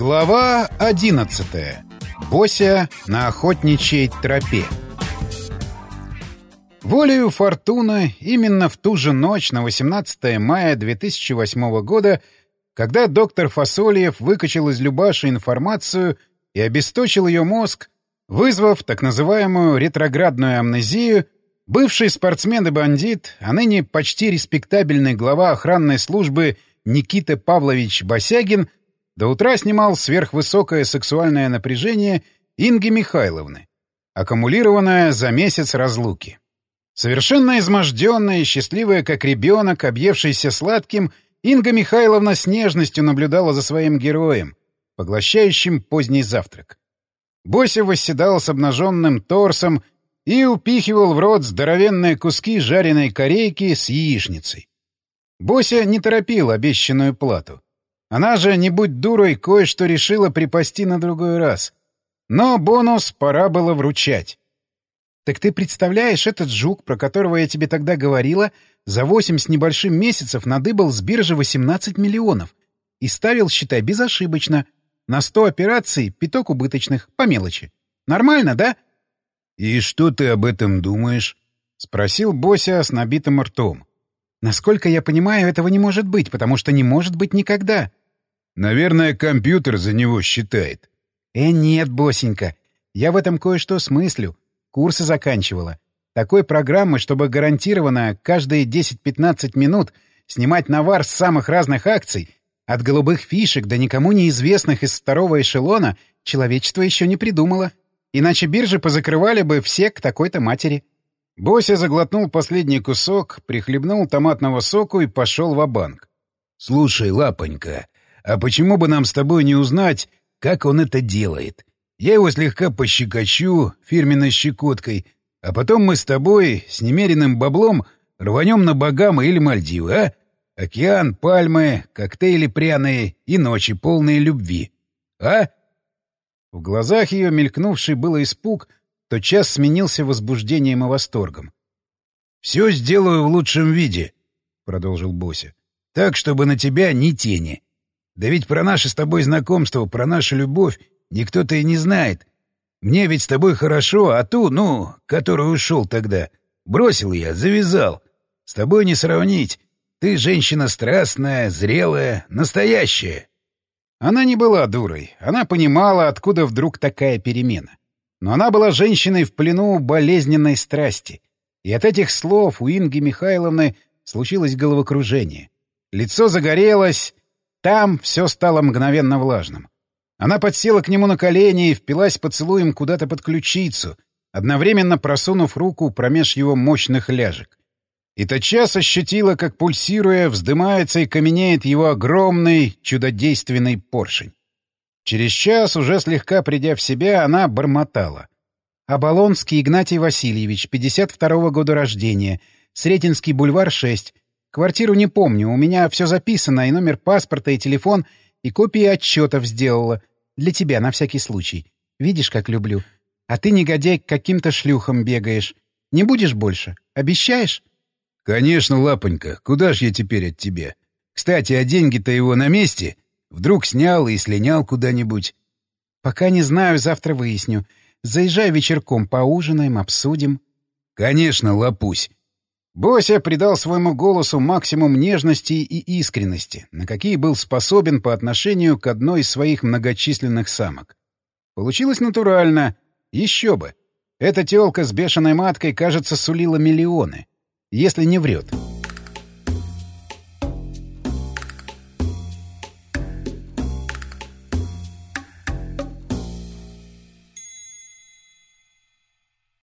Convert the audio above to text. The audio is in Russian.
Глава 11. Бося на охотничьей тропе. Волею фортуны именно в ту же ночь на 18 мая 2008 года, когда доктор Фасольев выкачал из Любаши информацию и обесточил ее мозг, вызвав так называемую ретроградную амнезию, бывший спортсмен и бандит, а ныне почти респектабельный глава охранной службы Никита Павлович Босягин — до утра снимал сверхвысокое сексуальное напряжение Инги Михайловны, аккумулированное за месяц разлуки. Совершенно изможденная и счастливая, как ребенок, объевшийся сладким, Инга Михайловна с нежностью наблюдала за своим героем, поглощающим поздний завтрак. Бося восседал с обнаженным торсом и упихивал в рот здоровенные куски жареной корейки с яичницей. Бося не торопил обещанную плату. Она же, не будь дурой, кое-что решила припасти на другой раз. Но бонус пора было вручать. Так ты представляешь, этот жук, про которого я тебе тогда говорила, за восемь с небольшим месяцев надыбал с биржи 18 миллионов. И ставил, считай, безошибочно. На 100 операций пяток убыточных, по мелочи. Нормально, да? — И что ты об этом думаешь? — спросил Бося с набитым ртом. — Насколько я понимаю, этого не может быть, потому что не может быть никогда. Наверное, компьютер за него считает. Э, нет, босенька. Я в этом кое-что смыслю. Курсы заканчивала. Такой программы, чтобы гарантированно каждые 10-15 минут снимать навар с самых разных акций, от голубых фишек до никому неизвестных из второго эшелона, человечество еще не придумало. Иначе биржи позакрывали бы все к такой-то матери. Бося заглотнул последний кусок, прихлебнул томатного соку и пошел в банк Слушай, лапонька, а почему бы нам с тобой не узнать, как он это делает? Я его слегка пощекочу фирменной щекоткой, а потом мы с тобой с немеренным баблом рванем на Багамы или Мальдивы, а? Океан, пальмы, коктейли пряные и ночи полные любви. А? В глазах ее мелькнувший было испуг, то час сменился возбуждением и восторгом. — Все сделаю в лучшем виде, — продолжил Бося. — Так, чтобы на тебя ни тени. Да ведь про наше с тобой знакомство, про нашу любовь никто-то и не знает. Мне ведь с тобой хорошо, а ту, ну, который ушел тогда, бросил я, завязал. С тобой не сравнить. Ты женщина страстная, зрелая, настоящая. Она не была дурой. Она понимала, откуда вдруг такая перемена. Но она была женщиной в плену болезненной страсти. И от этих слов у Инги Михайловны случилось головокружение. Лицо загорелось, там все стало мгновенно влажным. Она подсела к нему на колени и впилась поцелуем куда-то под ключицу, одновременно просунув руку промеж его мощных ляжек. И тотчас ощутила, как, пульсируя, вздымается и каменеет его огромный, чудодейственный поршень. Через час, уже слегка придя в себя, она бормотала. «Оболонский Игнатий Васильевич, 52-го года рождения, Сретенский бульвар, 6, Квартиру не помню, у меня все записано, и номер паспорта, и телефон, и копии отчетов сделала. Для тебя, на всякий случай. Видишь, как люблю. А ты, негодяй, к каким-то шлюхам бегаешь. Не будешь больше? Обещаешь? — Конечно, лапонька. Куда ж я теперь от тебя? Кстати, а деньги-то его на месте? Вдруг снял и слинял куда-нибудь? — Пока не знаю, завтра выясню. Заезжай вечерком, поужинаем, обсудим. — Конечно, лапусь. Бося придал своему голосу максимум нежности и искренности, на какие был способен по отношению к одной из своих многочисленных самок. Получилось натурально. Еще бы. Эта тёлка с бешеной маткой, кажется, сулила миллионы. Если не врет.